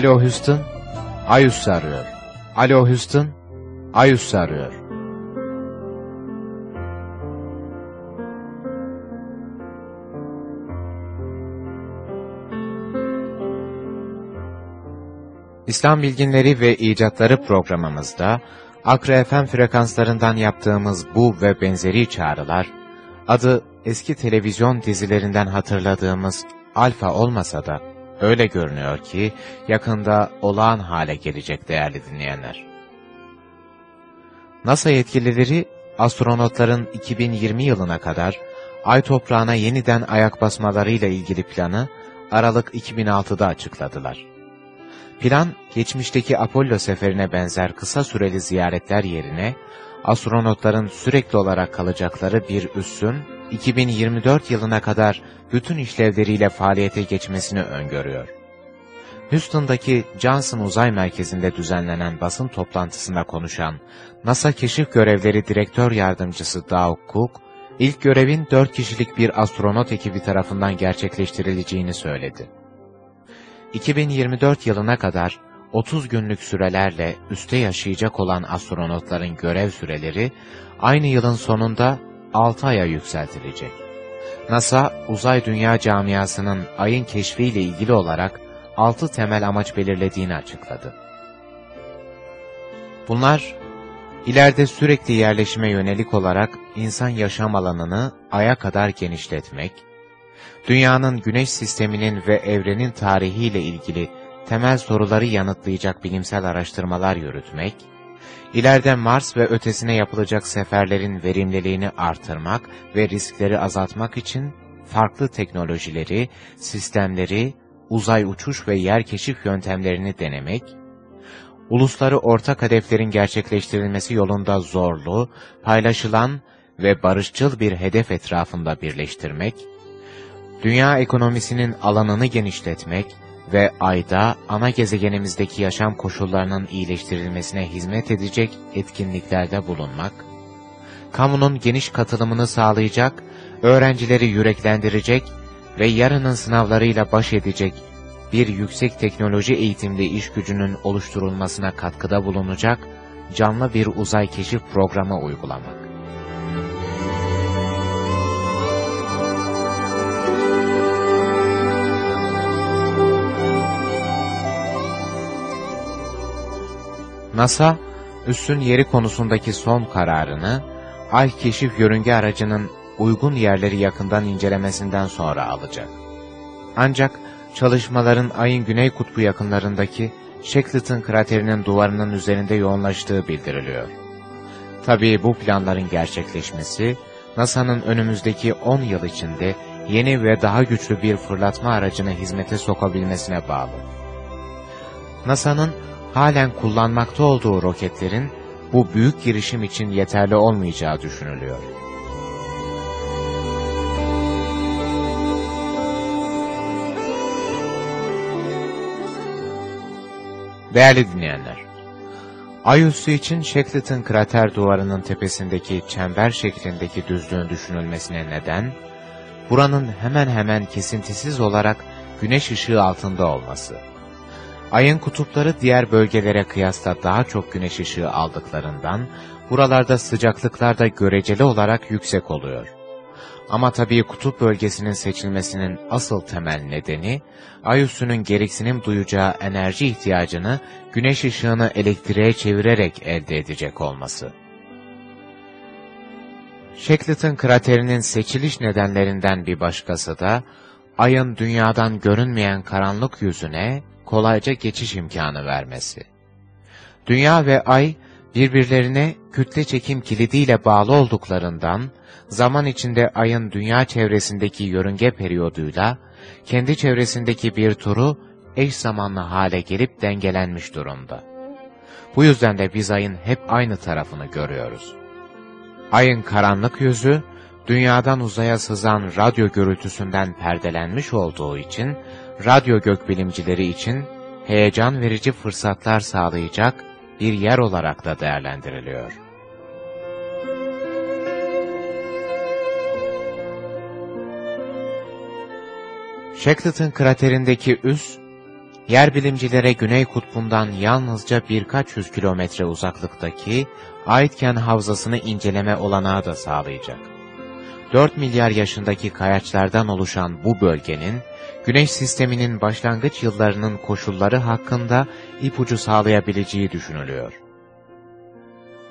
Alo Houston, Ayus arıyor. Alo Houston, Ayus arıyor. İslam Bilginleri ve İcatları programımızda Akra FM frekanslarından yaptığımız bu ve benzeri çağrılar, adı eski televizyon dizilerinden hatırladığımız Alfa olmasa da öyle görünüyor ki yakında olağan hale gelecek değerli dinleyenler. NASA yetkilileri astronotların 2020 yılına kadar ay toprağına yeniden ayak basmalarıyla ilgili planı Aralık 2006'da açıkladılar. Plan, geçmişteki Apollo seferine benzer kısa süreli ziyaretler yerine, astronotların sürekli olarak kalacakları bir üssün, 2024 yılına kadar bütün işlevleriyle faaliyete geçmesini öngörüyor. Houston'daki Johnson Uzay Merkezi'nde düzenlenen basın toplantısında konuşan NASA Keşif Görevleri Direktör Yardımcısı Doug Cook, ilk görevin 4 kişilik bir astronot ekibi tarafından gerçekleştirileceğini söyledi. 2024 yılına kadar 30 günlük sürelerle üste yaşayacak olan astronotların görev süreleri aynı yılın sonunda 6 aya yükseltilecek. NASA, uzay dünya camiasının ayın keşfiyle ilgili olarak 6 temel amaç belirlediğini açıkladı. Bunlar, ileride sürekli yerleşime yönelik olarak insan yaşam alanını aya kadar genişletmek, dünyanın güneş sisteminin ve evrenin tarihiyle ilgili temel soruları yanıtlayacak bilimsel araştırmalar yürütmek, ileride Mars ve ötesine yapılacak seferlerin verimliliğini artırmak ve riskleri azaltmak için farklı teknolojileri, sistemleri, uzay uçuş ve yer keşif yöntemlerini denemek, ulusları ortak hedeflerin gerçekleştirilmesi yolunda zorlu, paylaşılan ve barışçıl bir hedef etrafında birleştirmek, dünya ekonomisinin alanını genişletmek ve ayda ana gezegenimizdeki yaşam koşullarının iyileştirilmesine hizmet edecek etkinliklerde bulunmak, kamunun geniş katılımını sağlayacak, öğrencileri yüreklendirecek ve yarının sınavlarıyla baş edecek bir yüksek teknoloji eğitimli iş gücünün oluşturulmasına katkıda bulunacak canlı bir uzay keşif programı uygulamak. NASA, üssün yeri konusundaki son kararını, Ay keşif yörünge aracının uygun yerleri yakından incelemesinden sonra alacak. Ancak çalışmaların Ay'ın güney kutbu yakınlarındaki Shackleton kraterinin duvarının üzerinde yoğunlaştığı bildiriliyor. Tabii bu planların gerçekleşmesi, NASA'nın önümüzdeki 10 yıl içinde yeni ve daha güçlü bir fırlatma aracını hizmete sokabilmesine bağlı. NASA'nın halen kullanmakta olduğu roketlerin bu büyük girişim için yeterli olmayacağı düşünülüyor. Değerli dinleyenler, Ay üssü için Shackleton krater duvarının tepesindeki çember şeklindeki düzlüğün düşünülmesine neden, buranın hemen hemen kesintisiz olarak güneş ışığı altında olması. Ayın kutupları diğer bölgelere kıyasla daha çok güneş ışığı aldıklarından, buralarda sıcaklıklar da göreceli olarak yüksek oluyor. Ama tabii kutup bölgesinin seçilmesinin asıl temel nedeni, ay üssünün gereksinim duyacağı enerji ihtiyacını güneş ışığını elektriğe çevirerek elde edecek olması. Shackleton kraterinin seçiliş nedenlerinden bir başkası da, ayın dünyadan görünmeyen karanlık yüzüne kolayca geçiş imkanı vermesi. Dünya ve ay, birbirlerine kütle çekim kilidiyle bağlı olduklarından, zaman içinde ayın dünya çevresindeki yörünge periyoduyla, kendi çevresindeki bir turu eş zamanlı hale gelip dengelenmiş durumda. Bu yüzden de biz ayın hep aynı tarafını görüyoruz. Ayın karanlık yüzü, dünyadan uzaya sızan radyo gürültüsünden perdelenmiş olduğu için, radyo gökbilimcileri için heyecan verici fırsatlar sağlayacak bir yer olarak da değerlendiriliyor. Shackleton kraterindeki üs, yer bilimcilere Güney Kutbu'ndan yalnızca birkaç yüz kilometre uzaklıktaki Aitken Havzası'nı inceleme olanağı da sağlayacak. 4 milyar yaşındaki kayaçlardan oluşan bu bölgenin, Güneş sisteminin başlangıç yıllarının koşulları hakkında ipucu sağlayabileceği düşünülüyor.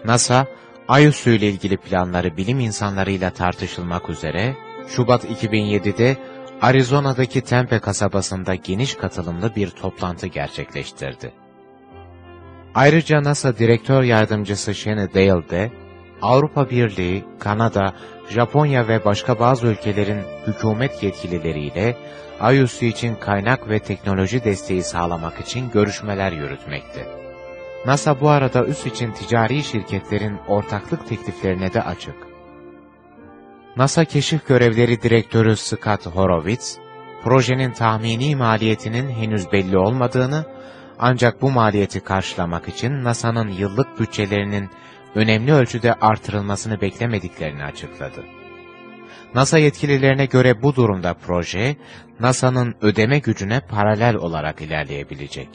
NASA, Ayüssü ile ilgili planları bilim insanlarıyla tartışılmak üzere, Şubat 2007'de Arizona'daki Tempe kasabasında geniş katılımlı bir toplantı gerçekleştirdi. Ayrıca NASA Direktör Yardımcısı Shane Dale de, Avrupa Birliği, Kanada, Japonya ve başka bazı ülkelerin hükümet yetkilileriyle IUC için kaynak ve teknoloji desteği sağlamak için görüşmeler yürütmekte. NASA bu arada üs için ticari şirketlerin ortaklık tekliflerine de açık. NASA Keşif Görevleri Direktörü Scott Horowitz, projenin tahmini maliyetinin henüz belli olmadığını, ancak bu maliyeti karşılamak için NASA'nın yıllık bütçelerinin önemli ölçüde artırılmasını beklemediklerini açıkladı. NASA yetkililerine göre bu durumda proje, NASA'nın ödeme gücüne paralel olarak ilerleyebilecek.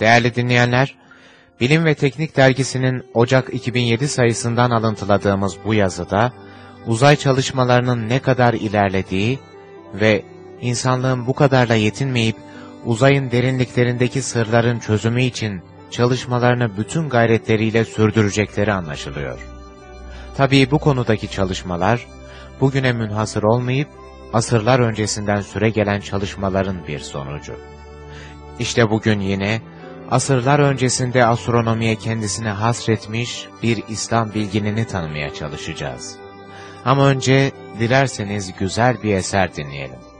Değerli dinleyenler, Bilim ve Teknik Dergisi'nin Ocak 2007 sayısından alıntıladığımız bu yazıda, uzay çalışmalarının ne kadar ilerlediği ve insanlığın bu kadarla yetinmeyip uzayın derinliklerindeki sırların çözümü için çalışmalarını bütün gayretleriyle sürdürecekleri anlaşılıyor. Tabii bu konudaki çalışmalar, bugüne münhasır olmayıp, asırlar öncesinden süre gelen çalışmaların bir sonucu. İşte bugün yine, asırlar öncesinde astronomiye kendisine hasretmiş bir İslam bilginini tanımaya çalışacağız. Ama önce dilerseniz güzel bir eser dinleyelim.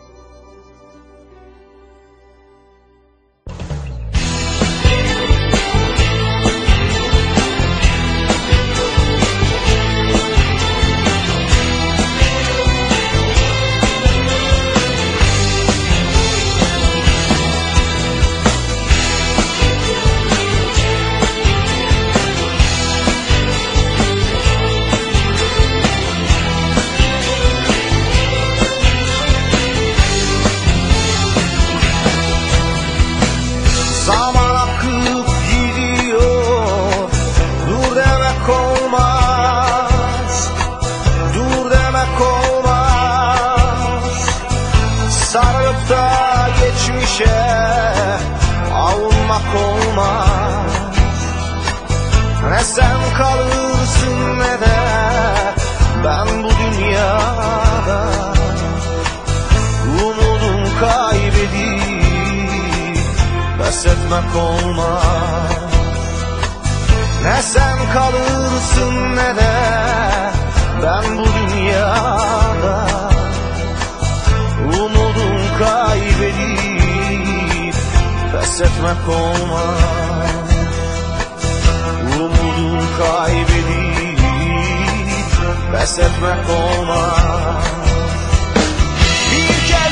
Pes etmek olmaz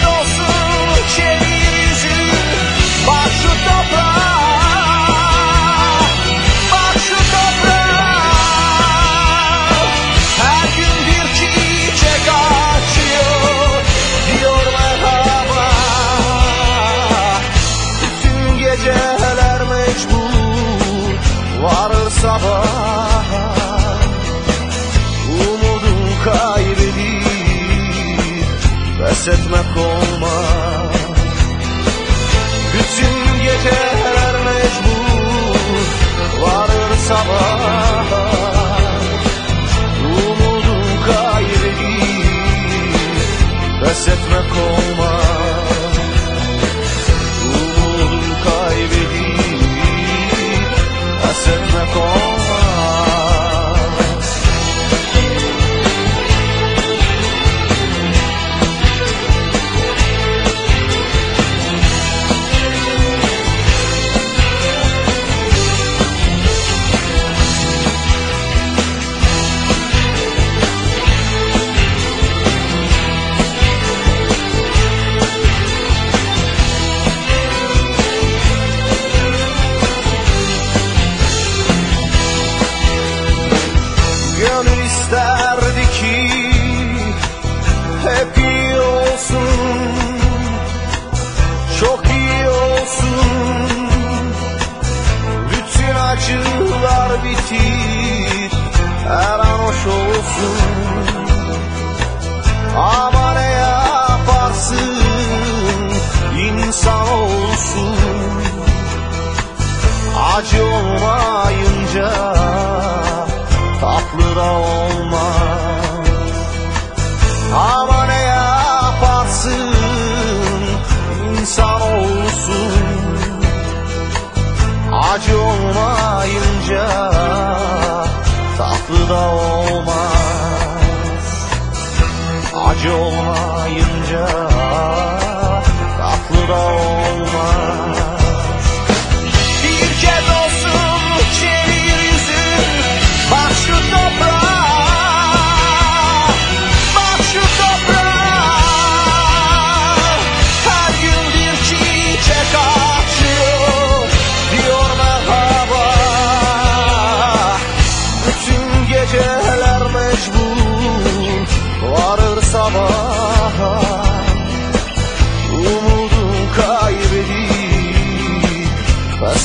Dios Pes etmek olmaz Bütün geceler mecbur Varır sabah Umudum kaybedip Pes etmek olmaz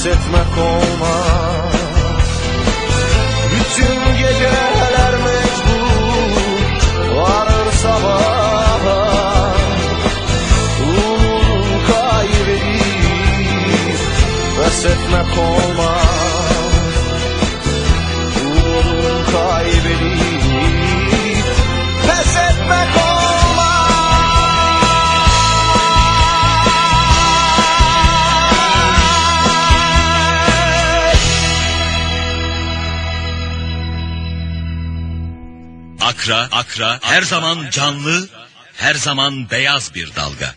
etmek olmaz. Bütün geceler mecbur Varır sabah Umudum kaybedip Pes etmek olmaz Akra, Akra her zaman canlı, her zaman beyaz bir dalga.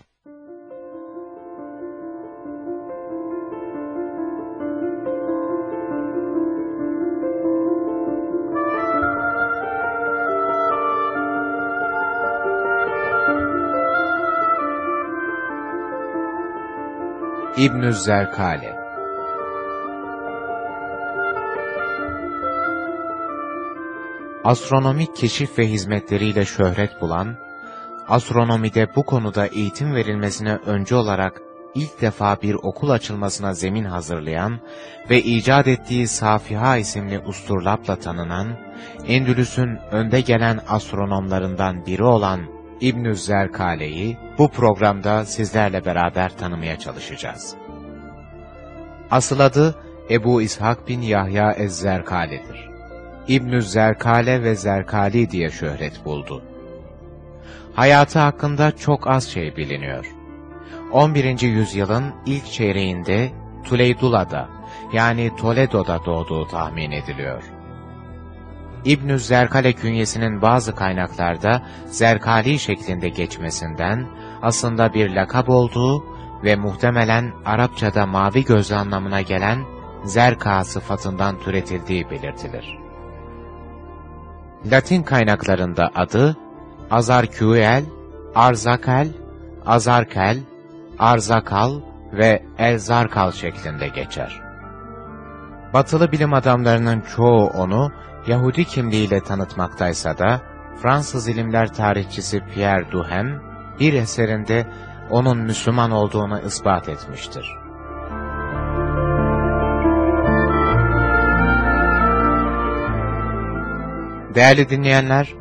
İbnü Zerkale Astronomik keşif ve hizmetleriyle şöhret bulan, astronomide bu konuda eğitim verilmesine önce olarak ilk defa bir okul açılmasına zemin hazırlayan ve icat ettiği Safiha isimli usturlapla tanınan, Endülüs'ün önde gelen astronomlarından biri olan İbnü Zerkale'yi bu programda sizlerle beraber tanımaya çalışacağız. Asıl adı Ebu İshak bin Yahya Ez-Zerkale'dir. İbnü Zerkale ve Zerkali diye şöhret buldu. Hayatı hakkında çok az şey biliniyor. 11. yüzyılın ilk çeyreğinde Tuleydula'da yani Toledo'da doğduğu tahmin ediliyor. İbnü Zerkale künyesinin bazı kaynaklarda Zerkali şeklinde geçmesinden aslında bir lakap olduğu ve muhtemelen Arapçada mavi gözlü anlamına gelen Zerka sıfatından türetildiği belirtilir. Latin kaynaklarında adı Azarküel, Arzakel, Azarkel, Arzakal ve Elzarkal şeklinde geçer. Batılı bilim adamlarının çoğu onu Yahudi kimliğiyle tanıtmaktaysa da Fransız ilimler tarihçisi Pierre Duhem bir eserinde onun Müslüman olduğunu ispat etmiştir. Değerli dinleyenler,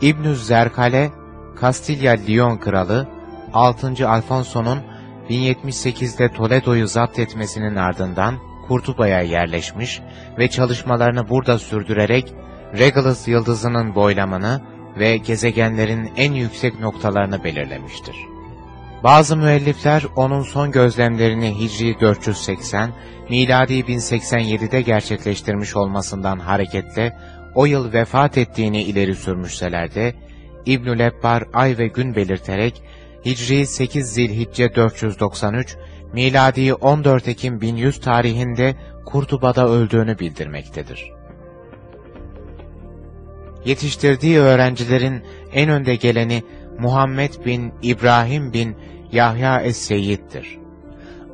İbnü Zerkale, Kastilya-Lyon kralı 6. Alfonso'nun 1078'de Toledo'yu zapt etmesinin ardından Kurtuba'ya yerleşmiş ve çalışmalarını burada sürdürerek Regulus yıldızının boylamını ve gezegenlerin en yüksek noktalarını belirlemiştir. Bazı müellifler onun son gözlemlerini Hicri 480, miladi 1087'de gerçekleştirmiş olmasından hareketle o yıl vefat ettiğini ileri sürmüşseler de, İbnül Ebbar ay ve gün belirterek Hicri 8 Zilhicce 493, miladi 14 Ekim 1100 tarihinde Kurtuba'da öldüğünü bildirmektedir. Yetiştirdiği öğrencilerin en önde geleni Muhammed bin İbrahim bin Yahya es-Seyyid'dir.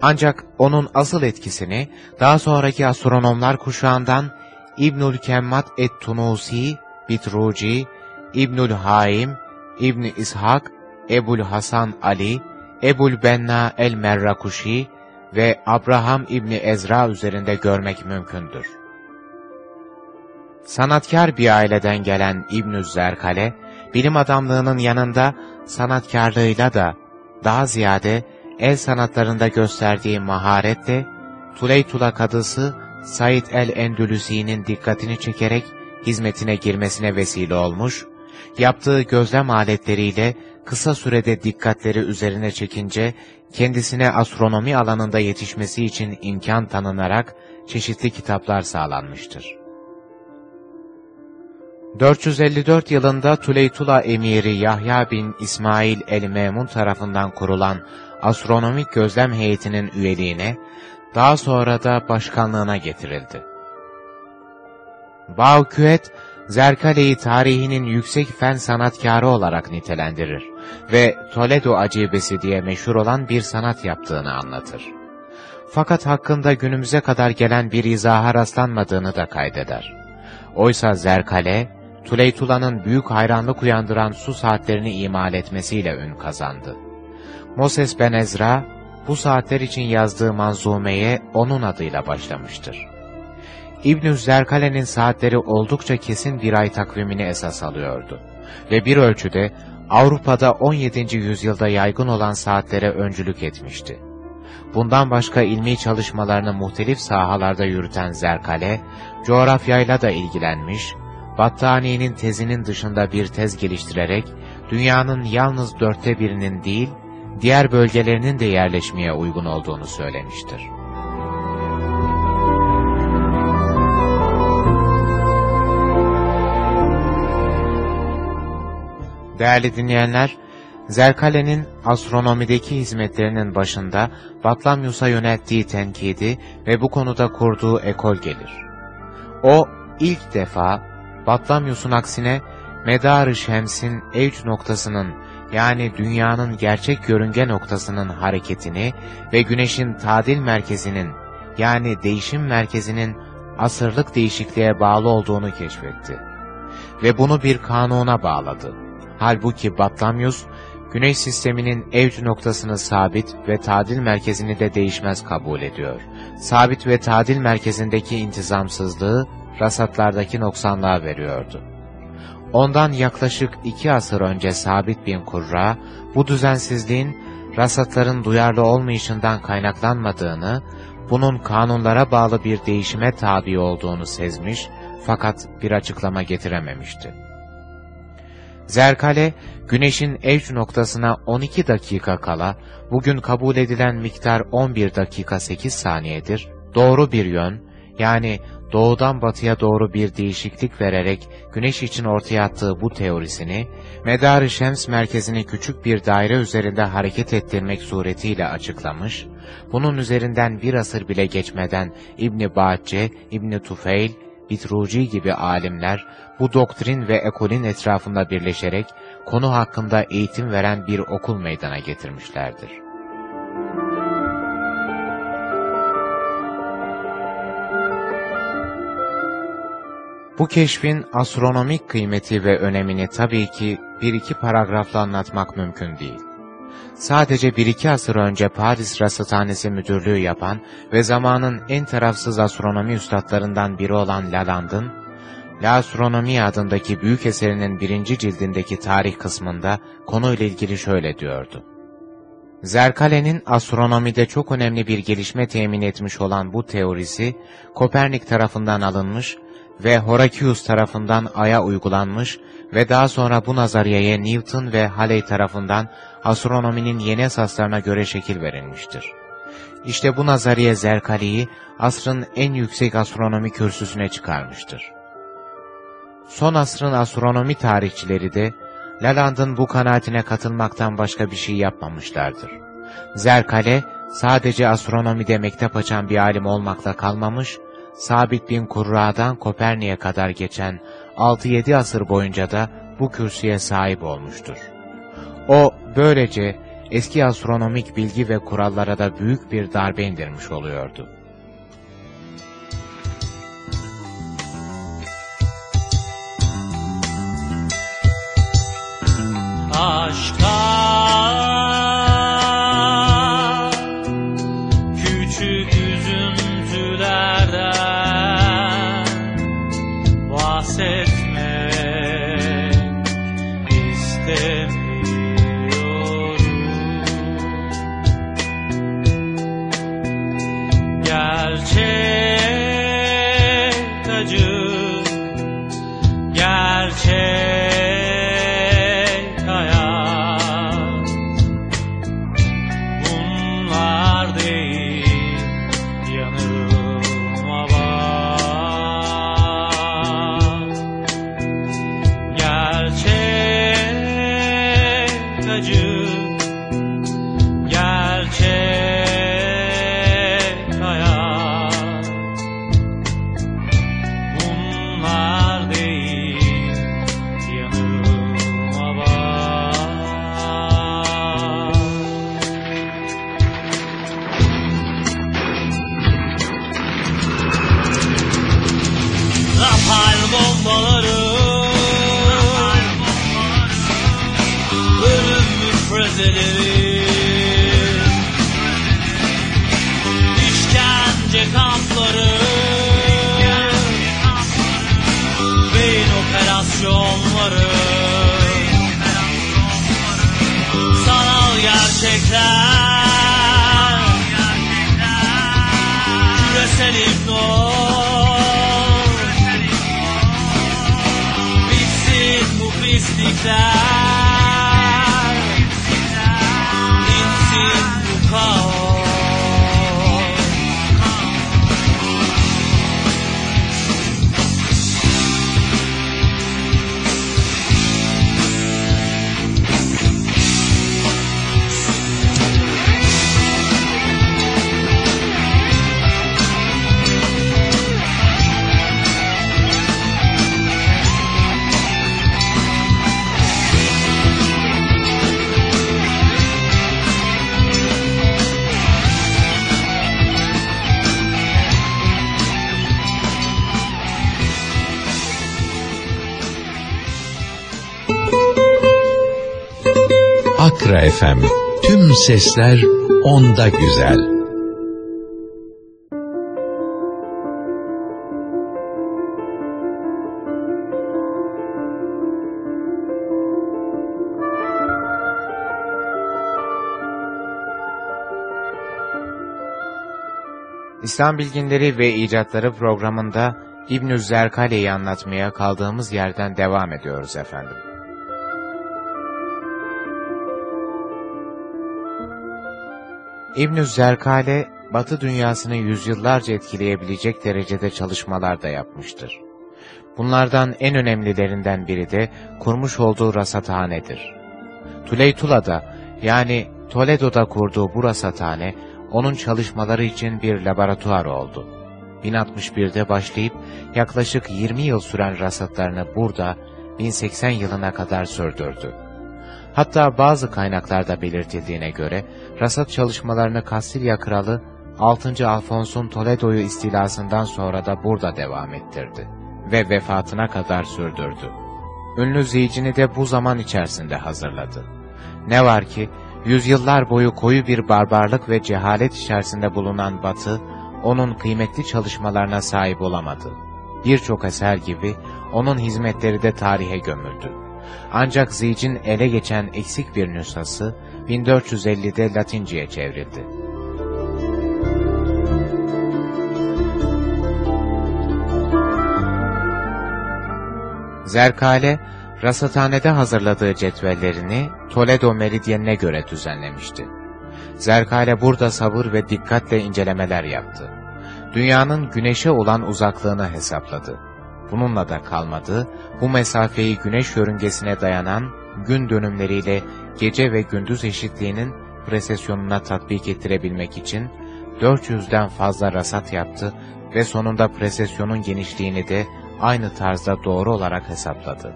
Ancak onun asıl etkisini daha sonraki astronomlar kuşağından İbnül Kemmat et-Tunusi, Bitruci, İbnül Haim, İbni İshak, Ebul Hasan Ali, Ebul Benna el-Merrakuşi ve Abraham İbni Ezra üzerinde görmek mümkündür. Sanatkar bir aileden gelen İbnü Zerkale, bilim adamlığının yanında sanatkarlığıyla da daha ziyade el sanatlarında gösterdiği maharetle Tuleytula kadısı Said el-Endülüsi'nin dikkatini çekerek hizmetine girmesine vesile olmuş, yaptığı gözlem aletleriyle kısa sürede dikkatleri üzerine çekince kendisine astronomi alanında yetişmesi için imkan tanınarak çeşitli kitaplar sağlanmıştır. 454 yılında Tuleytula emiri Yahya bin İsmail el-Memun tarafından kurulan astronomik gözlem heyetinin üyeliğine, daha sonra da başkanlığına getirildi. Bauküet, Zerkale'yi tarihinin yüksek fen sanatkarı olarak nitelendirir ve Toledo acibesi diye meşhur olan bir sanat yaptığını anlatır. Fakat hakkında günümüze kadar gelen bir izaha rastlanmadığını da kaydeder. Oysa Zerkale, Tuleytula'nın büyük hayranlık uyandıran su saatlerini imal etmesiyle ün kazandı. Moses ben Ezra, bu saatler için yazdığı manzumeye onun adıyla başlamıştır. İbn-i Zerkale'nin saatleri oldukça kesin bir ay takvimini esas alıyordu ve bir ölçüde Avrupa'da 17. yüzyılda yaygın olan saatlere öncülük etmişti. Bundan başka ilmi çalışmalarını muhtelif sahalarda yürüten Zerkale, coğrafyayla da ilgilenmiş, Battani'nin tezinin dışında bir tez geliştirerek, dünyanın yalnız dörtte birinin değil, diğer bölgelerinin de yerleşmeye uygun olduğunu söylemiştir. Değerli dinleyenler, Zerkale'nin astronomideki hizmetlerinin başında Batlamyus'a yönelttiği tenkidi ve bu konuda kurduğu ekol gelir. O, ilk defa Batlamyus'un aksine Medar-ı Şems'in evc noktasının yani dünyanın gerçek yörünge noktasının hareketini ve güneşin tadil merkezinin yani değişim merkezinin asırlık değişikliğe bağlı olduğunu keşfetti. Ve bunu bir kanuna bağladı. Halbuki Batlamyus, güneş sisteminin evc noktasını sabit ve tadil merkezini de değişmez kabul ediyor. Sabit ve tadil merkezindeki intizamsızlığı rasatlardaki noksanlığa veriyordu. Ondan yaklaşık iki asır önce Sabit bin Kurra, bu düzensizliğin rasatların duyarlı olmayışından kaynaklanmadığını, bunun kanunlara bağlı bir değişime tabi olduğunu sezmiş fakat bir açıklama getirememişti. Zerkale, güneşin evç noktasına 12 dakika kala, bugün kabul edilen miktar 11 dakika 8 saniyedir, doğru bir yön, yani doğudan batıya doğru bir değişiklik vererek güneş için ortaya attığı bu teorisini, Medar-ı Şems merkezini küçük bir daire üzerinde hareket ettirmek suretiyle açıklamış, bunun üzerinden bir asır bile geçmeden İbni Bahçe, İbni Tufeil, Bitruci gibi alimler bu doktrin ve ekolün etrafında birleşerek konu hakkında eğitim veren bir okul meydana getirmişlerdir. Bu keşfin astronomik kıymeti ve önemini tabii ki bir iki paragrafla anlatmak mümkün değil. Sadece bir iki asır önce Paris Rasathanesi müdürlüğü yapan ve zamanın en tarafsız astronomi üstadlarından biri olan Laland'ın, La Astronomia adındaki büyük eserinin birinci cildindeki tarih kısmında konuyla ilgili şöyle diyordu. Zerkale'nin astronomide çok önemli bir gelişme temin etmiş olan bu teorisi, Kopernik tarafından alınmış ve Horakius tarafından Ay'a uygulanmış ve daha sonra bu nazariyeye Newton ve Halley tarafından astronominin yeni esaslarına göre şekil verilmiştir. İşte bu nazariye Zerkali'yi asrın en yüksek astronomi kürsüsüne çıkarmıştır. Son asrın astronomi tarihçileri de Laland'ın bu kanaatine katılmaktan başka bir şey yapmamışlardır. Zerkale sadece astronomide mektep açan bir alim olmakla kalmamış, Sabit bin Kurra'dan Kopernik'e kadar geçen 6-7 asır boyunca da bu kürsüye sahip olmuştur. O böylece eski astronomik bilgi ve kurallara da büyük bir darbe indirmiş oluyordu. Aşka quitar. No es el Akra FM. Tüm sesler onda güzel. İslam Bilginleri ve İcatları programında İbn-i Zerkale'yi anlatmaya kaldığımız yerden devam ediyoruz efendim. İbn-i Zerkale, Batı dünyasını yüzyıllarca etkileyebilecek derecede çalışmalar da yapmıştır. Bunlardan en önemlilerinden biri de kurmuş olduğu rasathanedir. Tuleytula'da yani Toledo'da kurduğu bu rasathane, onun çalışmaları için bir laboratuvar oldu. 1061'de başlayıp yaklaşık 20 yıl süren rasatlarını burada 1080 yılına kadar sürdürdü. Hatta bazı kaynaklarda belirtildiğine göre rasat çalışmalarını Kastilya Kralı 6. Alfons'un Toledo'yu istilasından sonra da burada devam ettirdi ve vefatına kadar sürdürdü. Ünlü ziyicini de bu zaman içerisinde hazırladı. Ne var ki, yüzyıllar boyu koyu bir barbarlık ve cehalet içerisinde bulunan Batı, onun kıymetli çalışmalarına sahip olamadı. Birçok eser gibi, onun hizmetleri de tarihe gömüldü. Ancak Zic'in ele geçen eksik bir nüshası 1450'de Latince'ye çevrildi. Zerkale, rasathanede hazırladığı cetvellerini Toledo meridyenine göre düzenlemişti. Zerkale burada sabır ve dikkatle incelemeler yaptı. Dünyanın güneşe olan uzaklığını hesapladı. Bununla da kalmadı, bu mesafeyi güneş yörüngesine dayanan gün dönümleriyle gece ve gündüz eşitliğinin presesyonuna tatbik ettirebilmek için 400'den fazla rasat yaptı ve sonunda presesyonun genişliğini de aynı tarzda doğru olarak hesapladı.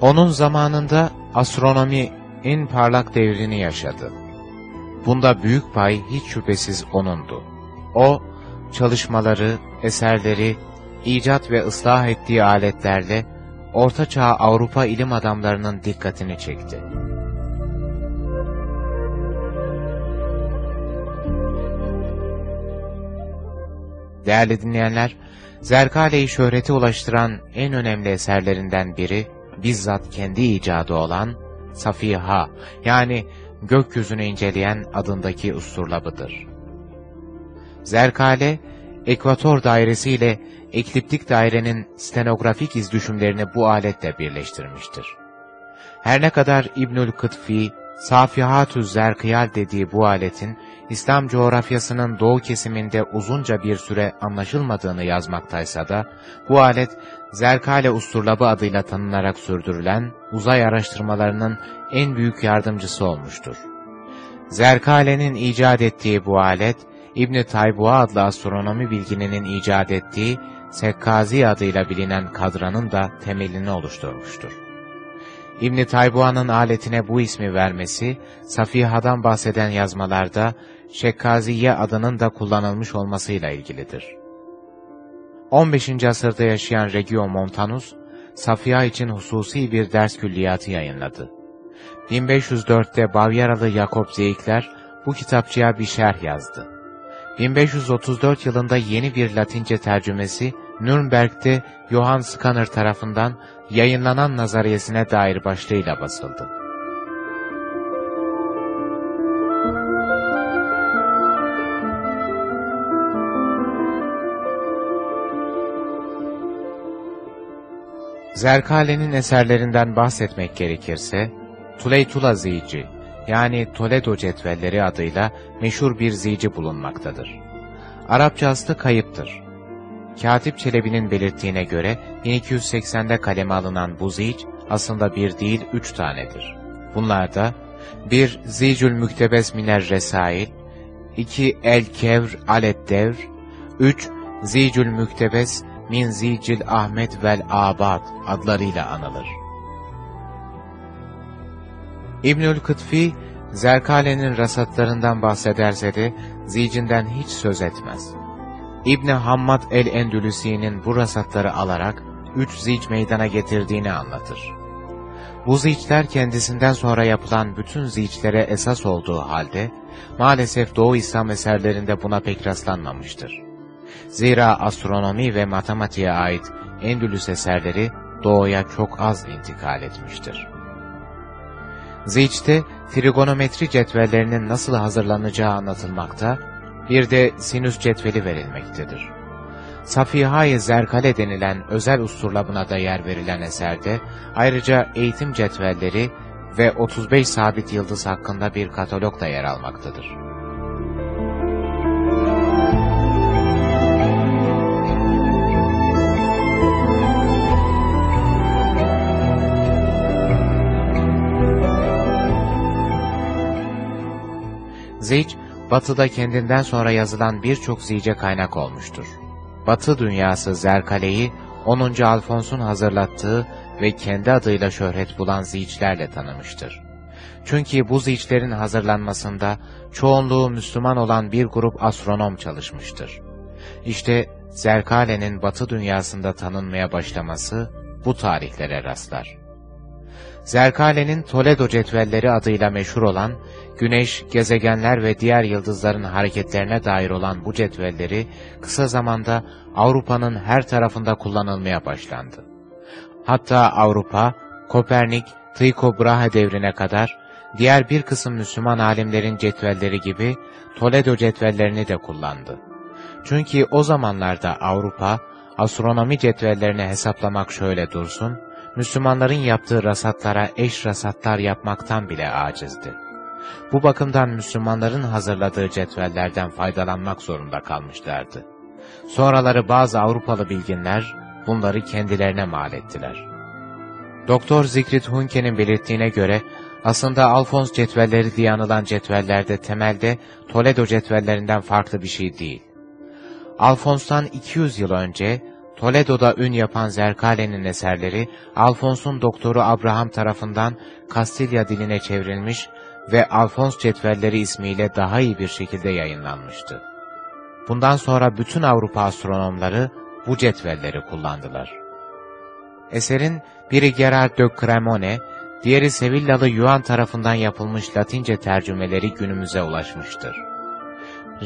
Onun zamanında astronomi en parlak devrini yaşadı. Bunda büyük pay hiç şüphesiz O'nundu. O, çalışmaları, eserleri, icat ve ıslah ettiği aletlerle Orta Çağ Avrupa ilim adamlarının dikkatini çekti. Değerli dinleyenler, Zerkale'yi şöhrete ulaştıran en önemli eserlerinden biri, bizzat kendi icadı olan Safiha, yani gökyüzünü inceleyen adındaki usturlabıdır. Zerkale, ekvator dairesi ile ekliptik dairenin stenografik izdüşümlerini bu aletle birleştirmiştir. Her ne kadar İbnül Kıtfi, Safihatü Zerkiyal dediği bu aletin, İslam coğrafyasının doğu kesiminde uzunca bir süre anlaşılmadığını yazmaktaysa da, bu alet, Zerkale Usturlabı adıyla tanınarak sürdürülen uzay araştırmalarının en büyük yardımcısı olmuştur. Zerkale'nin icat ettiği bu alet, İbn Taybuğa adlı astronomi bilgininin icat ettiği Sekkazi adıyla bilinen kadranın da temelini oluşturmuştur. İbn Taybuğa'nın aletine bu ismi vermesi, Safiha'dan bahseden yazmalarda Şekkaziye adının da kullanılmış olmasıyla ilgilidir. 15. asırda yaşayan Regio Montanus, Safiha için hususi bir ders külliyatı yayınladı. 1504'te Bavyeralı Jakob Zeykler bu kitapçıya bir şerh yazdı. 1534 yılında yeni bir Latince tercümesi Nürnberg'de Johann Skanner tarafından yayınlanan nazariyesine dair başlığıyla basıldı. Zerkale'nin eserlerinden bahsetmek gerekirse, Tuleytula Zici, yani Toledo cetvelleri adıyla meşhur bir zici bulunmaktadır. Arapça aslı kayıptır. Katip Çelebi'nin belirttiğine göre 1280'de kaleme alınan bu zic aslında bir değil üç tanedir. Bunlar da 1. Zicül Müktebes Miner Resail 2. El Kevr Alet Devr 3. Zicül Müktebes Min Zicil Ahmet vel Abad adlarıyla anılır. İbnül Kıtfi, Zerkale'nin rasatlarından bahsederse de zicinden hiç söz etmez. İbni Hammad el-Endülüsi'nin bu rasatları alarak üç zic meydana getirdiğini anlatır. Bu zicler kendisinden sonra yapılan bütün ziclere esas olduğu halde, maalesef Doğu İslam eserlerinde buna pek rastlanmamıştır. Zira astronomi ve matematiğe ait Endülüs eserleri Doğu'ya çok az intikal etmiştir. Zic'te trigonometri cetvellerinin nasıl hazırlanacağı anlatılmakta, bir de sinüs cetveli verilmektedir. Safiha-i Zerkale denilen özel usturlabına da yer verilen eserde, ayrıca eğitim cetvelleri ve 35 sabit yıldız hakkında bir katalog da yer almaktadır. Zic, Batı'da kendinden sonra yazılan birçok zice kaynak olmuştur. Batı dünyası Zerkale'yi 10. Alfons'un hazırlattığı ve kendi adıyla şöhret bulan ziyçlerle tanımıştır. Çünkü bu ziyçlerin hazırlanmasında çoğunluğu Müslüman olan bir grup astronom çalışmıştır. İşte Zerkale'nin Batı dünyasında tanınmaya başlaması bu tarihlere rastlar. Zerkale'nin Toledo cetvelleri adıyla meşhur olan, Güneş, gezegenler ve diğer yıldızların hareketlerine dair olan bu cetvelleri kısa zamanda Avrupa'nın her tarafında kullanılmaya başlandı. Hatta Avrupa, Kopernik, Tycho Brahe devrine kadar diğer bir kısım Müslüman alimlerin cetvelleri gibi Toledo cetvellerini de kullandı. Çünkü o zamanlarda Avrupa, astronomi cetvellerini hesaplamak şöyle dursun, Müslümanların yaptığı rasatlara eş rasatlar yapmaktan bile acizdi. Bu bakımdan Müslümanların hazırladığı cetvellerden faydalanmak zorunda kalmışlardı. Sonraları bazı Avrupalı bilginler bunları kendilerine mal ettiler. Doktor Zikrit Hunke'nin belirttiğine göre aslında Alfons cetvelleri diye anılan cetvellerde temelde Toledo cetvellerinden farklı bir şey değil. Alfons'tan 200 yıl önce Toledo'da ün yapan Zerkale'nin eserleri Alfons'un doktoru Abraham tarafından Kastilya diline çevrilmiş ve Alfons cetvelleri ismiyle daha iyi bir şekilde yayınlanmıştı. Bundan sonra bütün Avrupa astronomları bu cetvelleri kullandılar. Eserin biri Gerard de Cremone, diğeri Sevillalı Yuan tarafından yapılmış Latince tercümeleri günümüze ulaşmıştır.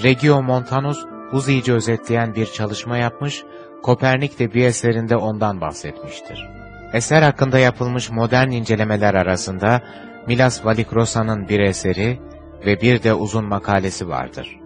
Regio Montanus, buz iyice özetleyen bir çalışma yapmış, Kopernik de bir eserinde ondan bahsetmiştir. Eser hakkında yapılmış modern incelemeler arasında Milas Valikrosa'nın bir eseri ve bir de uzun makalesi vardır.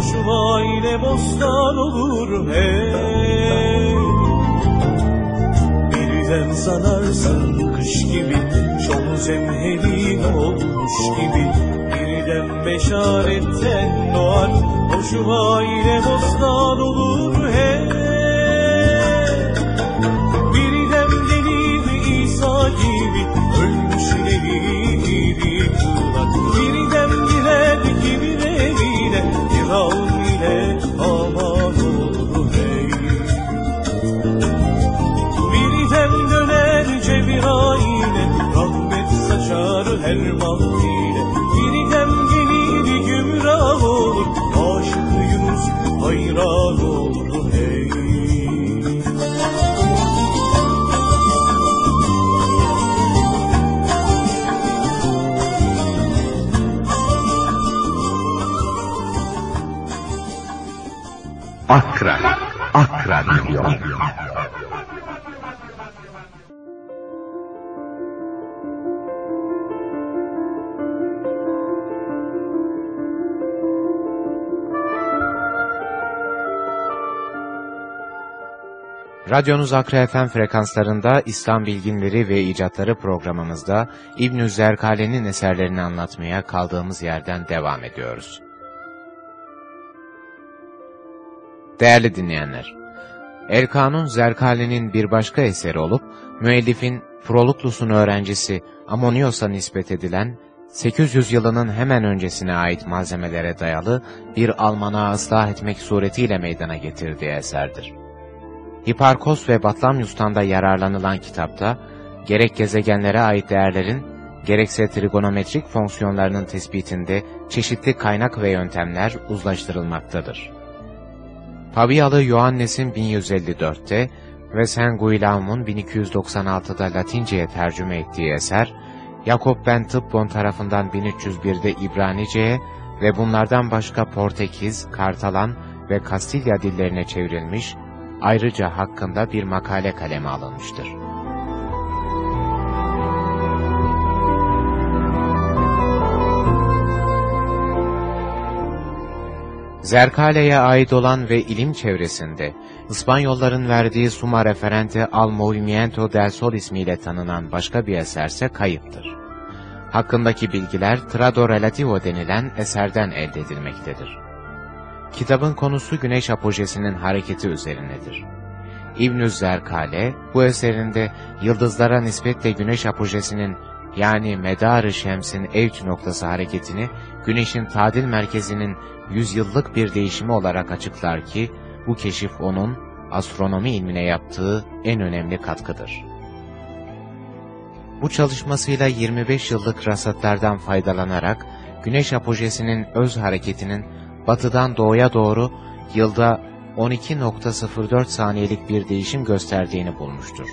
Hoşuma ile bostan olur hey. Birden sanarsın kış gibi Şol zemherin olmuş gibi. Birden beşaretten doğar Hoşuma ile bostan Radyonuz Akra FM frekanslarında İslam bilginleri ve icatları programımızda İbn-i Zerkale'nin eserlerini anlatmaya kaldığımız yerden devam ediyoruz. Değerli dinleyenler, El-Kanun Zerkale'nin bir başka eseri olup, müellifin Proluklus'un öğrencisi Amonios'a nispet edilen 800 yılının hemen öncesine ait malzemelere dayalı bir almanağı ıslah etmek suretiyle meydana getirdiği eserdir. Hiparkos ve Batlamyus'tan da yararlanılan kitapta, gerek gezegenlere ait değerlerin, gerekse trigonometrik fonksiyonlarının tespitinde çeşitli kaynak ve yöntemler uzlaştırılmaktadır. Pavialı Yohannes'in 1154'te ve Sen Guilaume'un 1296'da Latince'ye tercüme ettiği eser, Jakob ben Tıbbon tarafından 1301'de İbranice'ye ve bunlardan başka Portekiz, Kartalan ve Kastilya dillerine çevrilmiş, ayrıca hakkında bir makale kaleme alınmıştır. Zerkale'ye ait olan ve ilim çevresinde İspanyolların verdiği Suma Referente al Movimiento del Sol ismiyle tanınan başka bir eserse kayıptır. Hakkındaki bilgiler Trado Relativo denilen eserden elde edilmektedir. Kitabın konusu güneş apojesinin hareketi üzerinedir. İbn-i Zerkale, bu eserinde yıldızlara nispetle güneş apojesinin yani medar-ı şemsin evç noktası hareketini güneşin tadil merkezinin yüzyıllık bir değişimi olarak açıklar ki, bu keşif onun astronomi ilmine yaptığı en önemli katkıdır. Bu çalışmasıyla 25 yıllık rasatlardan faydalanarak, güneş apojesinin öz hareketinin batıdan doğuya doğru yılda 12.04 saniyelik bir değişim gösterdiğini bulmuştur.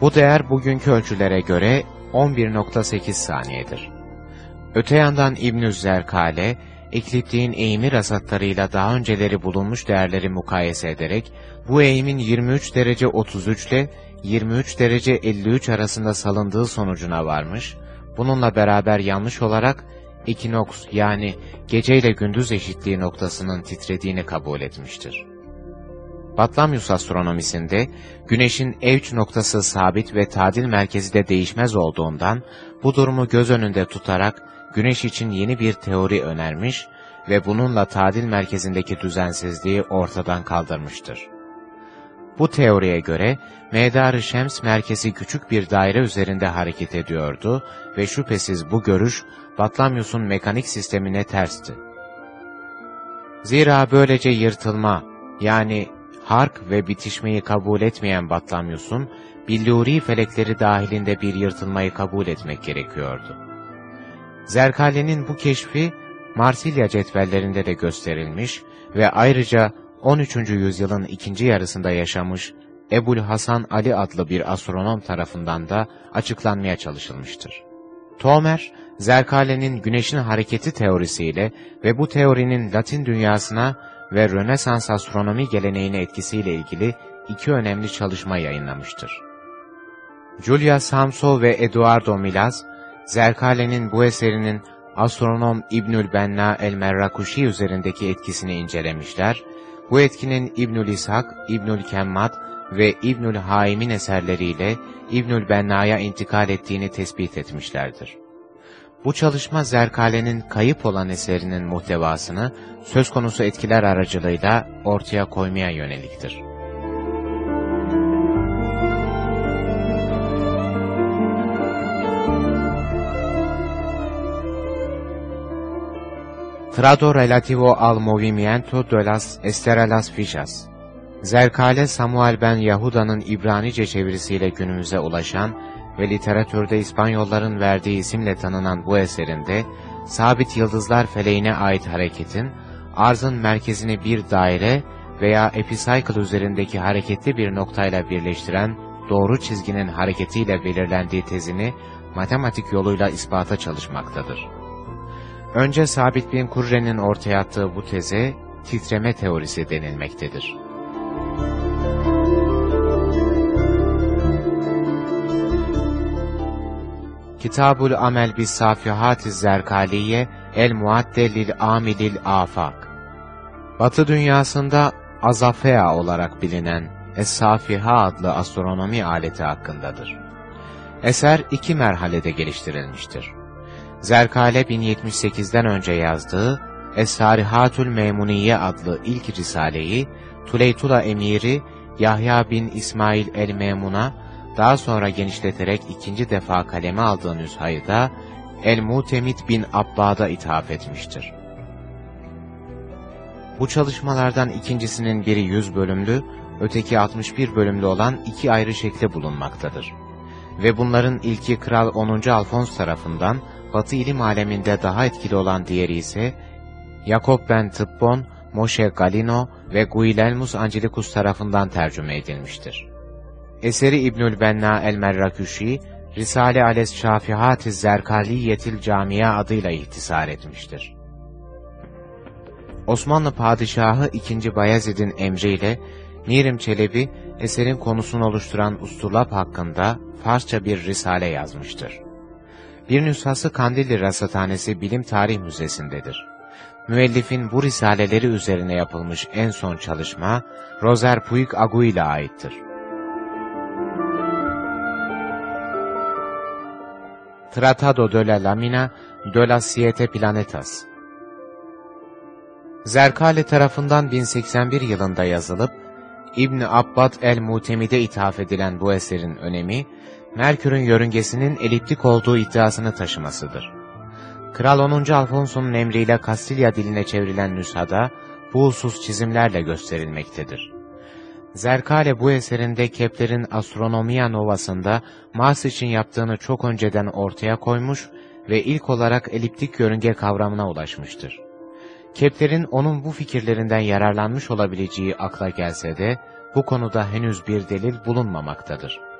Bu değer bugünkü ölçülere göre 11.8 saniyedir. Öte yandan İbn-i Zerkale, ekliptiğin eğimi rasatlarıyla daha önceleri bulunmuş değerleri mukayese ederek, bu eğimin 23 derece 33 ile 23 derece 53 arasında salındığı sonucuna varmış, bununla beraber yanlış olarak ekinoks yani gece ile gündüz eşitliği noktasının titrediğini kabul etmiştir. Batlamyus astronomisinde Güneş'in evç noktası sabit ve tadil merkezi de değişmez olduğundan bu durumu göz önünde tutarak Güneş için yeni bir teori önermiş ve bununla tadil merkezindeki düzensizliği ortadan kaldırmıştır. Bu teoriye göre Medar-ı Şems merkezi küçük bir daire üzerinde hareket ediyordu ve şüphesiz bu görüş Batlamyus'un mekanik sistemine tersti. Zira böylece yırtılma yani hark ve bitişmeyi kabul etmeyen Batlamyus'un billuri felekleri dahilinde bir yırtılmayı kabul etmek gerekiyordu. Zerkale'nin bu keşfi Marsilya cetvellerinde de gösterilmiş ve ayrıca 13. yüzyılın ikinci yarısında yaşamış Ebul Hasan Ali adlı bir astronom tarafından da açıklanmaya çalışılmıştır. Tomer, Zerkale'nin güneşin hareketi teorisiyle ve bu teorinin Latin dünyasına ve Rönesans astronomi geleneğine etkisiyle ilgili iki önemli çalışma yayınlamıştır. Julia Samso ve Eduardo Milaz, Zerkale'nin bu eserinin astronom İbnül Benna el-Merrakuşi üzerindeki etkisini incelemişler, bu etkinin İbnül İshak, İbnül Kemmat ve İbnül Haim'in eserleriyle İbnül Benna'ya intikal ettiğini tespit etmişlerdir. Bu çalışma Zerkale'nin kayıp olan eserinin muhtevasını söz konusu etkiler aracılığıyla ortaya koymaya yöneliktir. Trado relativo al movimiento de las estrellas fijas Zerkale Samuel ben Yahuda'nın İbranice çevirisiyle günümüze ulaşan ve literatürde İspanyolların verdiği isimle tanınan bu eserinde, sabit yıldızlar feleğine ait hareketin, arzın merkezini bir daire veya epicycle üzerindeki hareketli bir noktayla birleştiren doğru çizginin hareketiyle belirlendiği tezini matematik yoluyla ispata çalışmaktadır. Önce Sabit bin Kurre'nin ortaya attığı bu teze, titreme teorisi denilmektedir. Kitabul Amel bis Safihat-ı Zerkaliye El Muaddelil Amilil Afak Batı dünyasında Azafea olarak bilinen Es-Safiha adlı astronomi aleti hakkındadır. Eser iki merhalede geliştirilmiştir. Zerkale 1078'den önce yazdığı Es-Sarihatül Memuniye adlı ilk risaleyi Tuleytula emiri Yahya bin İsmail el-Memun'a daha sonra genişleterek ikinci defa kaleme aldığı nüshayı da El-Mutemit bin Abbad'a ithaf etmiştir. Bu çalışmalardan ikincisinin biri 100 bölümlü, öteki 61 bölümlü olan iki ayrı şekli bulunmaktadır. Ve bunların ilki Kral 10. Alfons tarafından, Batı ilim aleminde daha etkili olan diğeri ise, Jakob ben Tıbbon, Moshe Galino ve Guilelmus Angelicus tarafından tercüme edilmiştir. Eseri İbnül Benna el-Merraküşi, Risale ales Şafihat-ı Zerkaliyetil Camia adıyla ihtisar etmiştir. Osmanlı Padişahı II. Bayezid'in emriyle Mirim Çelebi, eserin konusunu oluşturan Ustulap hakkında Farsça bir risale yazmıştır. Bir nüshası Kandilli Rasathanesi Bilim Tarih Müzesi'ndedir. Müellifin bu risaleleri üzerine yapılmış en son çalışma, Roser Puig Agu ile aittir. Tratado de la Lamina de las Siete Planetas Zerkali tarafından 1081 yılında yazılıp, İbn Abbad el-Mutemid'e ithaf edilen bu eserin önemi, Merkür'ün yörüngesinin eliptik olduğu iddiasını taşımasıdır. Kral 10. Alfonso'nun emriyle Kastilya diline çevrilen nüshada, bu husus çizimlerle gösterilmektedir. Zerkale bu eserinde Kepler'in Astronomia Novası'nda Mars için yaptığını çok önceden ortaya koymuş ve ilk olarak eliptik yörünge kavramına ulaşmıştır. Kepler'in onun bu fikirlerinden yararlanmış olabileceği akla gelse de, bu konuda henüz bir delil bulunmamaktadır.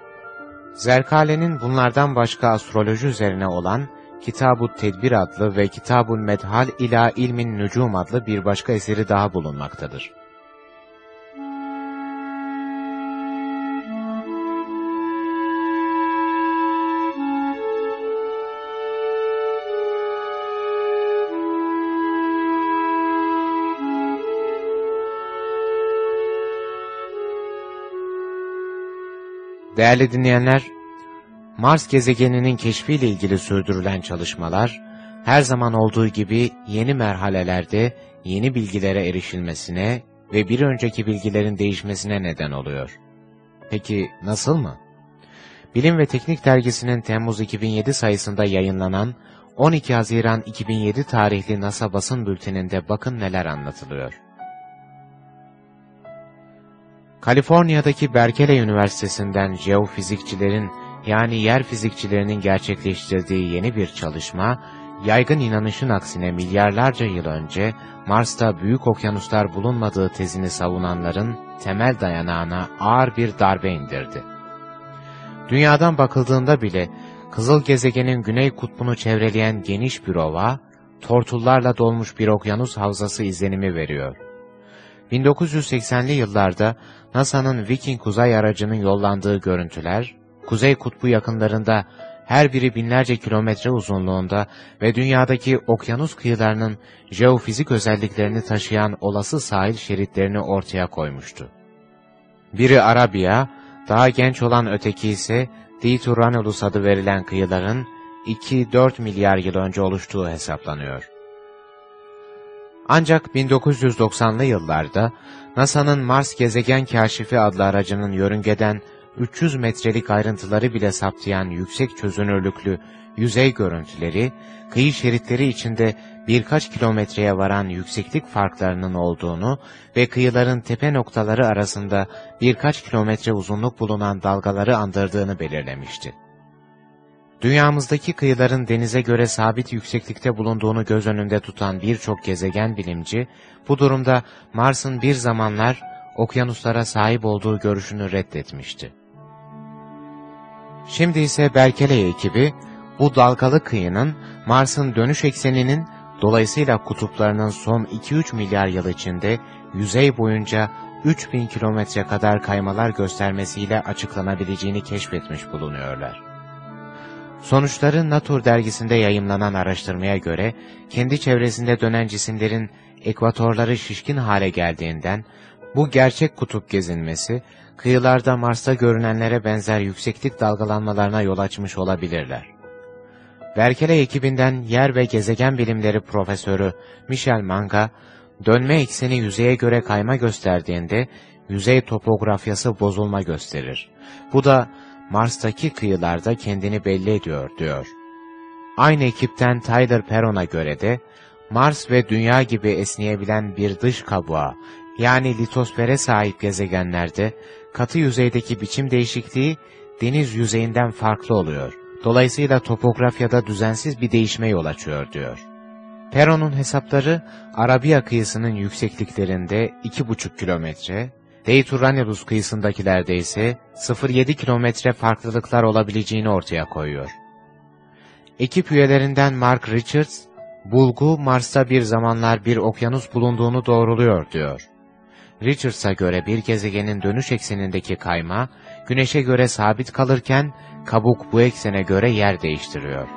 Zerkale'nin bunlardan başka astroloji üzerine olan Kitab-ı Tedbir adlı ve Kitab-ı Medhal ila İlmin Nücum adlı bir başka eseri daha bulunmaktadır. Değerli dinleyenler, Mars gezegeninin keşfiyle ilgili sürdürülen çalışmalar, her zaman olduğu gibi yeni merhalelerde yeni bilgilere erişilmesine ve bir önceki bilgilerin değişmesine neden oluyor. Peki nasıl mı? Bilim ve Teknik Dergisi'nin Temmuz 2007 sayısında yayınlanan 12 Haziran 2007 tarihli NASA basın bülteninde bakın neler anlatılıyor. Kaliforniya'daki Berkeley Üniversitesi'nden jeofizikçilerin yani yer fizikçilerinin gerçekleştirdiği yeni bir çalışma, yaygın inanışın aksine milyarlarca yıl önce Mars'ta büyük okyanuslar bulunmadığı tezini savunanların temel dayanağına ağır bir darbe indirdi. Dünyadan bakıldığında bile kızıl gezegenin güney kutbunu çevreleyen geniş bir ova, tortullarla dolmuş bir okyanus havzası izlenimi veriyor. 1980'li yıllarda NASA'nın Viking uzay aracının yollandığı görüntüler, Kuzey Kutbu yakınlarında her biri binlerce kilometre uzunluğunda ve dünyadaki okyanus kıyılarının jeofizik özelliklerini taşıyan olası sahil şeritlerini ortaya koymuştu. Biri Arabiya, daha genç olan öteki ise Diturranulus adı verilen kıyıların 2-4 milyar yıl önce oluştuğu hesaplanıyor. Ancak 1990'lı yıllarda NASA'nın Mars Gezegen Kaşifi adlı aracının yörüngeden 300 metrelik ayrıntıları bile saptayan yüksek çözünürlüklü yüzey görüntüleri, kıyı şeritleri içinde birkaç kilometreye varan yükseklik farklarının olduğunu ve kıyıların tepe noktaları arasında birkaç kilometre uzunluk bulunan dalgaları andırdığını belirlemişti. Dünyamızdaki kıyıların denize göre sabit yükseklikte bulunduğunu göz önünde tutan birçok gezegen bilimci, bu durumda Mars'ın bir zamanlar okyanuslara sahip olduğu görüşünü reddetmişti. Şimdi ise Berkeley ekibi, bu dalgalı kıyının Mars'ın dönüş ekseninin dolayısıyla kutuplarının son 2-3 milyar yıl içinde yüzey boyunca 3000 kilometre kadar kaymalar göstermesiyle açıklanabileceğini keşfetmiş bulunuyorlar. Sonuçları Nature dergisinde yayımlanan araştırmaya göre, kendi çevresinde dönen cisimlerin ekvatorları şişkin hale geldiğinden, bu gerçek kutup gezinmesi, kıyılarda Mars'ta görünenlere benzer yükseklik dalgalanmalarına yol açmış olabilirler. Berkeley ekibinden yer ve gezegen bilimleri profesörü Michel Manga, dönme ekseni yüzeye göre kayma gösterdiğinde, yüzey topografyası bozulma gösterir. Bu da Mars'taki kıyılarda kendini belli ediyor, diyor. Aynı ekipten Tyler Perron'a göre de, Mars ve Dünya gibi esneyebilen bir dış kabuğa, yani litosfere sahip gezegenlerde, katı yüzeydeki biçim değişikliği, deniz yüzeyinden farklı oluyor. Dolayısıyla topografyada düzensiz bir değişme yol açıyor diyor. Peron'un hesapları, Arabiya kıyısının yüksekliklerinde 2,5 kilometre, Deituranius kıyısındakilerde ise 0,7 kilometre farklılıklar olabileceğini ortaya koyuyor. Ekip üyelerinden Mark Richards, bulgu Mars'ta bir zamanlar bir okyanus bulunduğunu doğruluyor diyor. Richards'a göre bir gezegenin dönüş eksenindeki kayma, Güneş'e göre sabit kalırken, kabuk bu eksene göre yer değiştiriyor.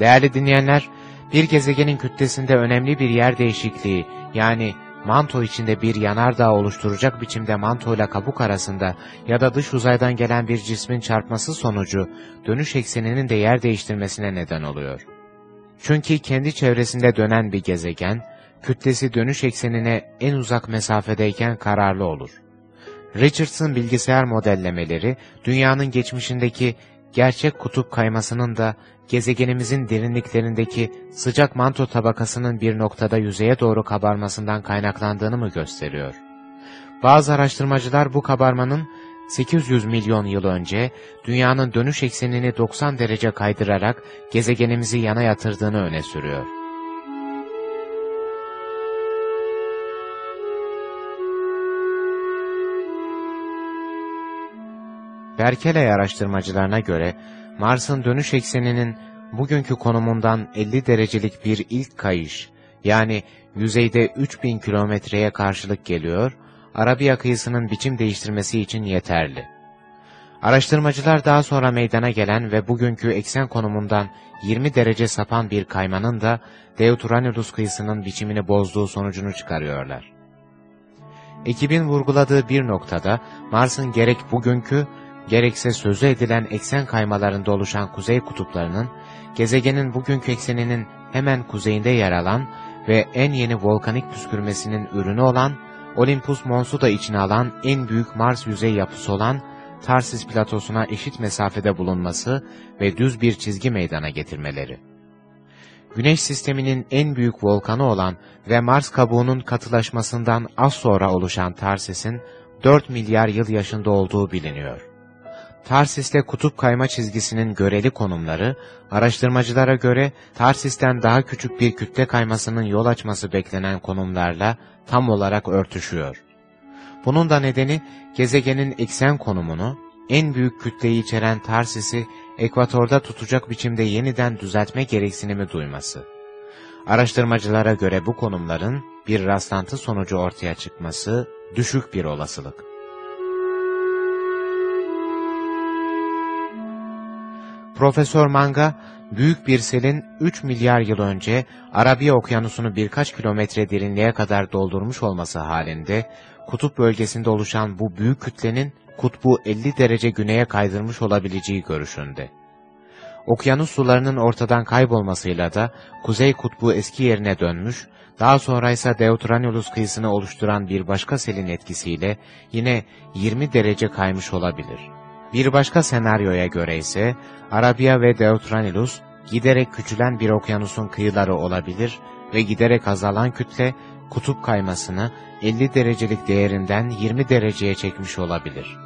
Değerli dinleyenler, bir gezegenin kütlesinde önemli bir yer değişikliği, yani manto içinde bir yanardağ oluşturacak biçimde manto ile kabuk arasında ya da dış uzaydan gelen bir cismin çarpması sonucu dönüş ekseninin de yer değiştirmesine neden oluyor. Çünkü kendi çevresinde dönen bir gezegen, kütlesi dönüş eksenine en uzak mesafedeyken kararlı olur. Richardson bilgisayar modellemeleri, dünyanın geçmişindeki gerçek kutup kaymasının da gezegenimizin derinliklerindeki sıcak manto tabakasının bir noktada yüzeye doğru kabarmasından kaynaklandığını mı gösteriyor? Bazı araştırmacılar bu kabarmanın 800 milyon yıl önce dünyanın dönüş eksenini 90 derece kaydırarak gezegenimizi yana yatırdığını öne sürüyor. Berkeley araştırmacılarına göre Mars'ın dönüş ekseninin bugünkü konumundan 50 derecelik bir ilk kayış, yani yüzeyde 3000 kilometreye karşılık geliyor, Arabiya kıyısının biçim değiştirmesi için yeterli. Araştırmacılar daha sonra meydana gelen ve bugünkü eksen konumundan 20 derece sapan bir kaymanın da Deuteranilus kıyısının biçimini bozduğu sonucunu çıkarıyorlar. Ekibin vurguladığı bir noktada Mars'ın gerek bugünkü gerekse sözü edilen eksen kaymalarında oluşan kuzey kutuplarının, gezegenin bugünkü ekseninin hemen kuzeyinde yer alan ve en yeni volkanik püskürmesinin ürünü olan, Olympus Mons'u da içine alan en büyük Mars yüzey yapısı olan Tarsis platosuna eşit mesafede bulunması ve düz bir çizgi meydana getirmeleri. Güneş sisteminin en büyük volkanı olan ve Mars kabuğunun katılaşmasından az sonra oluşan Tarsis'in 4 milyar yıl yaşında olduğu biliniyor. Tarsis'te kutup kayma çizgisinin göreli konumları, araştırmacılara göre Tarsis'ten daha küçük bir kütle kaymasının yol açması beklenen konumlarla tam olarak örtüşüyor. Bunun da nedeni gezegenin eksen konumunu, en büyük kütleyi içeren Tarsis'i ekvatorda tutacak biçimde yeniden düzeltme gereksinimi duyması. Araştırmacılara göre bu konumların bir rastlantı sonucu ortaya çıkması düşük bir olasılık. Profesör Manga, büyük bir selin 3 milyar yıl önce Arabiya okyanusunu birkaç kilometre derinliğe kadar doldurmuş olması halinde, kutup bölgesinde oluşan bu büyük kütlenin kutbu 50 derece güneye kaydırmış olabileceği görüşünde. Okyanus sularının ortadan kaybolmasıyla da Kuzey Kutbu eski yerine dönmüş, daha sonra ise Deuteranulus kıyısını oluşturan bir başka selin etkisiyle yine 20 derece kaymış olabilir. Bir başka senaryoya göre ise Arabiya ve Deuteranilus giderek küçülen bir okyanusun kıyıları olabilir ve giderek azalan kütle kutup kaymasını 50 derecelik değerinden 20 dereceye çekmiş olabilir.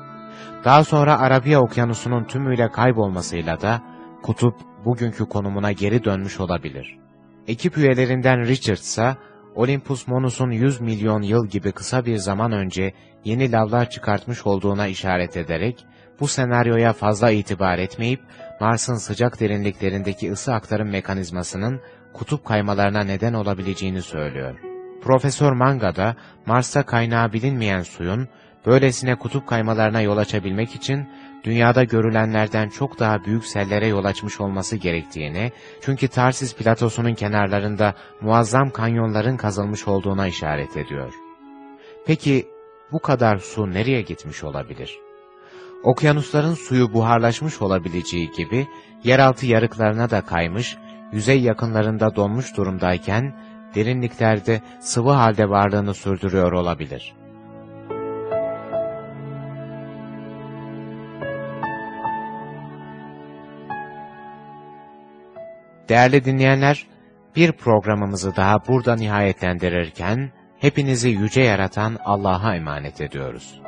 Daha sonra Arabiya okyanusunun tümüyle kaybolmasıyla da kutup bugünkü konumuna geri dönmüş olabilir. Ekip üyelerinden Richard ise Olympus Monus'un 100 milyon yıl gibi kısa bir zaman önce yeni lavlar çıkartmış olduğuna işaret ederek, bu senaryoya fazla itibar etmeyip, Mars'ın sıcak derinliklerindeki ısı aktarım mekanizmasının kutup kaymalarına neden olabileceğini söylüyor. Profesör Manga da Mars'ta kaynağı bilinmeyen suyun, böylesine kutup kaymalarına yol açabilmek için, dünyada görülenlerden çok daha büyük sellere yol açmış olması gerektiğini, çünkü Tarsis platosunun kenarlarında muazzam kanyonların kazılmış olduğuna işaret ediyor. Peki, bu kadar su nereye gitmiş olabilir? okyanusların suyu buharlaşmış olabileceği gibi yeraltı yarıklarına da kaymış, yüzey yakınlarında donmuş durumdayken derinliklerde sıvı halde varlığını sürdürüyor olabilir. Değerli dinleyenler, bir programımızı daha burada nihayetlendirirken hepinizi yüce yaratan Allah'a emanet ediyoruz.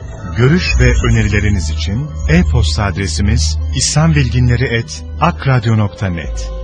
Görüş ve önerileriniz için e-posta adresimiz islambilginleri.akradyo.net